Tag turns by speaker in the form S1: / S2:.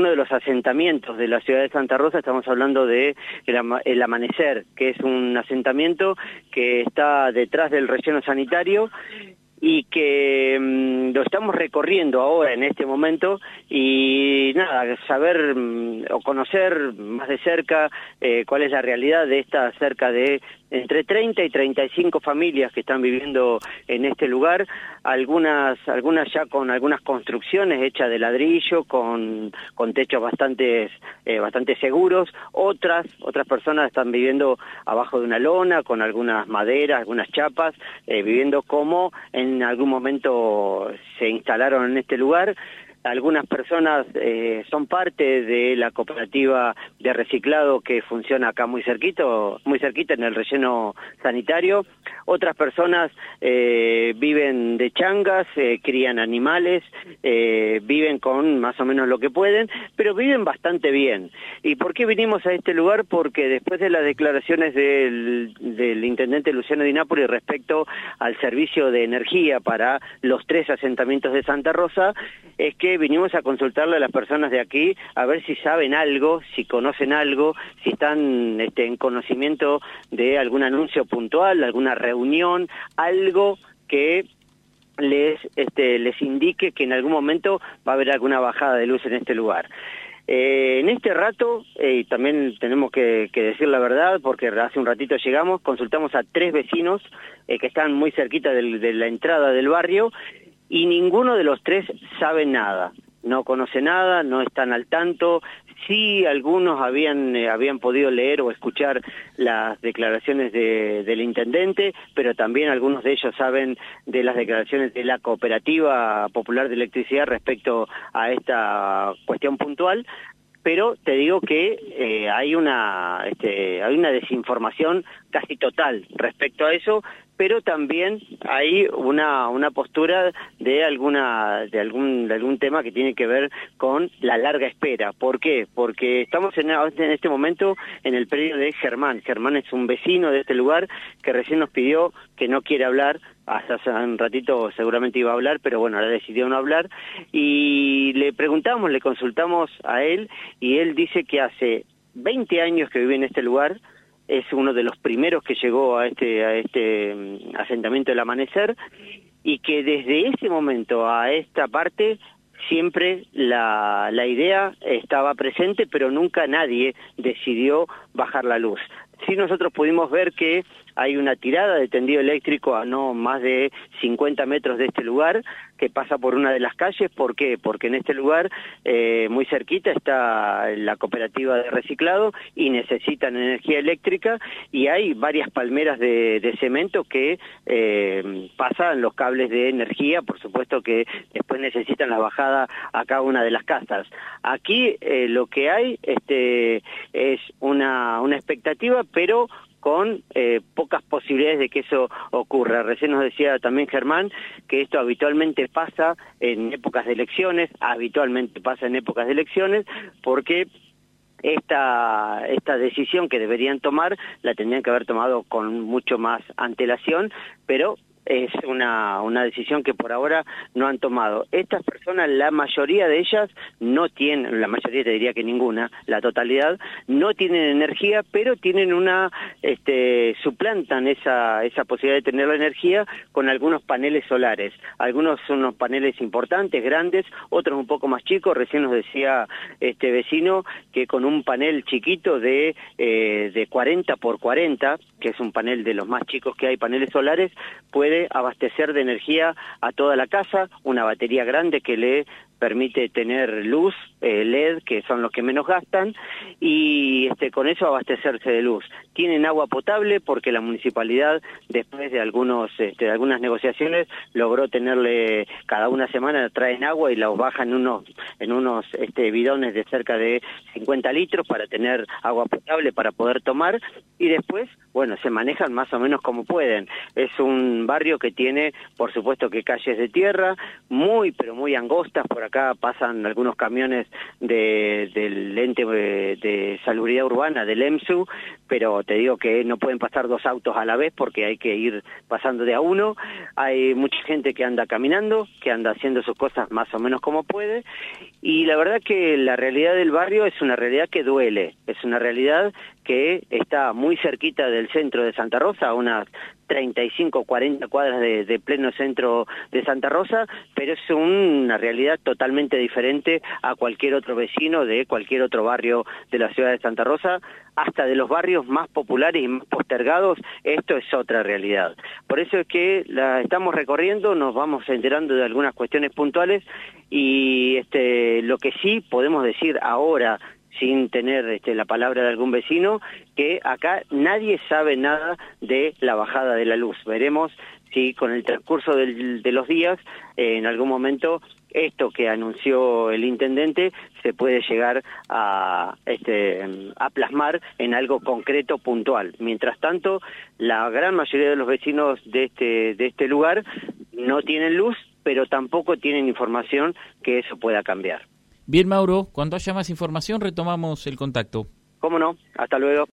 S1: uno de los asentamientos de la ciudad de Santa Rosa, estamos hablando de el, Amanecer, que es un asentamiento que está detrás del relleno sanitario y que mm, lo estamos recorriendo ahora en este momento y nada, saber mm, o conocer más de cerca eh, cuál es la realidad de esta cerca de entre 30 y 35 familias que están viviendo en este lugar, algunas algunas ya con algunas construcciones hechas de ladrillo, con, con techos bastante, eh, bastante seguros, otras otras personas están viviendo abajo de una lona, con algunas maderas, algunas chapas, eh, viviendo como en algún momento se instalaron en este lugar, algunas personas eh, son parte de la cooperativa de reciclado que funciona acá muy cerquita, muy cerquita en el relleno sanitario. Otras personas eh, viven de changas, eh, crían animales, viven con más o menos lo que pueden, pero viven bastante bien. ¿Y por qué vinimos a este lugar? Porque después de las declaraciones del, del intendente Luciano Di Napoli respecto al servicio de energía para los tres asentamientos de Santa Rosa, es que vinimos a consultarle a las personas de aquí a ver si saben algo, si conocen algo, si están este, en conocimiento de algún anuncio puntual, alguna reunión, algo que les, este, les indique que en algún momento va a haber alguna bajada de luz en este lugar. Eh, en este rato, eh, y también tenemos que, decir la verdad, porque hace un ratito llegamos, consultamos a tres vecinos eh, que están muy cerquita de la entrada del barrio y ninguno de los tres sabe nada, no conoce nada, no están al tanto, sí algunos habían, eh, habían podido leer o escuchar las declaraciones del intendente, pero también algunos de ellos saben de las declaraciones de la Cooperativa Popular de Electricidad respecto a esta cuestión puntual, pero te digo que eh, hay una este, hay una desinformación casi total respecto a eso pero también hay una, una postura de alguna de algún de algún tema que tiene que ver con la larga espera. ¿Por qué? Porque estamos en, en este momento en el periodo de Germán. Germán es un vecino de este lugar que recién nos pidió que no quiere hablar hasta hace un ratito seguramente iba a hablar, pero bueno, ahora decidió no hablar, y le preguntamos, le consultamos a él, y él dice que hace 20 años que vive en este lugar, es uno de los primeros que llegó a este, a este mm, asentamiento del amanecer y que desde ese momento a esta parte siempre la, la idea estaba presente, pero nunca nadie decidió bajar la luz. Sí nosotros pudimos ver que hay una tirada de tendido eléctrico a no más de 50 metros de este lugar que pasa por una de las calles. ¿Por qué? Porque en este lugar, eh, muy cerquita, está la cooperativa de reciclado y necesitan energía eléctrica y hay varias palmeras de, cemento que eh, pasan los cables de energía, por supuesto que después necesitan la bajada a cada una de las casas. Aquí eh, lo que hay este, es una, una expectativa, pero con eh, pocas posibilidades de que eso ocurra. Recién nos decía también Germán que esto habitualmente pasa en épocas de elecciones, habitualmente pasa en épocas de elecciones, porque esta, esta decisión que deberían tomar la tendrían que haber tomado con mucho más antelación, pero es una, una decisión que por ahora no han tomado. Estas personas, la mayoría de ellas no tienen, la mayoría te diría que ninguna, la totalidad, no tienen energía, pero tienen una, este, suplantan esa, esa posibilidad de tener la energía con algunos paneles solares. Algunos son unos paneles importantes, grandes, otros un poco más chicos. Recién nos decía este vecino que con un panel chiquito de, eh, de 40 por 40, que es un panel de los más chicos que hay, paneles solares, puede abastecer de energía a toda la casa, una batería grande que le permite tener luz, eh, LED, que son los que menos gastan, y este, con eso abastecerse de luz. Tienen agua potable porque la municipalidad, después de, algunos, este, de algunas negociaciones, logró tenerle, cada una semana traen agua y la bajan en unos, en unos este, bidones de cerca de 50 litros para tener agua potable para poder tomar, y después, bueno, se manejan más o menos como pueden. Es un barrio que tiene, por supuesto que calles de tierra, muy, pero muy angostas por acá pasan algunos camiones de, del ente de, de salubridad urbana, del EMSU, pero te digo que no pueden pasar dos autos a la vez porque hay que ir pasando de a uno. Hay mucha gente que anda caminando, que anda haciendo sus cosas más o menos como puede, y la verdad que la realidad del barrio es una realidad que duele, es una realidad que está muy cerquita del centro de Santa Rosa, a unas 35, 40 cuadras de, pleno centro de Santa Rosa, pero es una realidad totalmente diferente a cualquier otro vecino de cualquier otro barrio de la ciudad de Santa Rosa, hasta de los barrios más populares y más postergados, esto es otra realidad. Por eso es que la estamos recorriendo, nos vamos enterando de algunas cuestiones puntuales y este, lo que sí podemos decir ahora sin tener este, la palabra de algún vecino, que acá nadie sabe nada de la bajada de la luz. Veremos si con el transcurso de los días, en algún momento, esto que anunció el intendente se puede llegar a, este, a plasmar en algo concreto, puntual. Mientras tanto, la gran mayoría de los vecinos de este, de este lugar no tienen luz, pero tampoco tienen información que eso pueda cambiar.
S2: Bien, Mauro, cuando haya más información retomamos el contacto.
S1: ¿Cómo no? Hasta luego.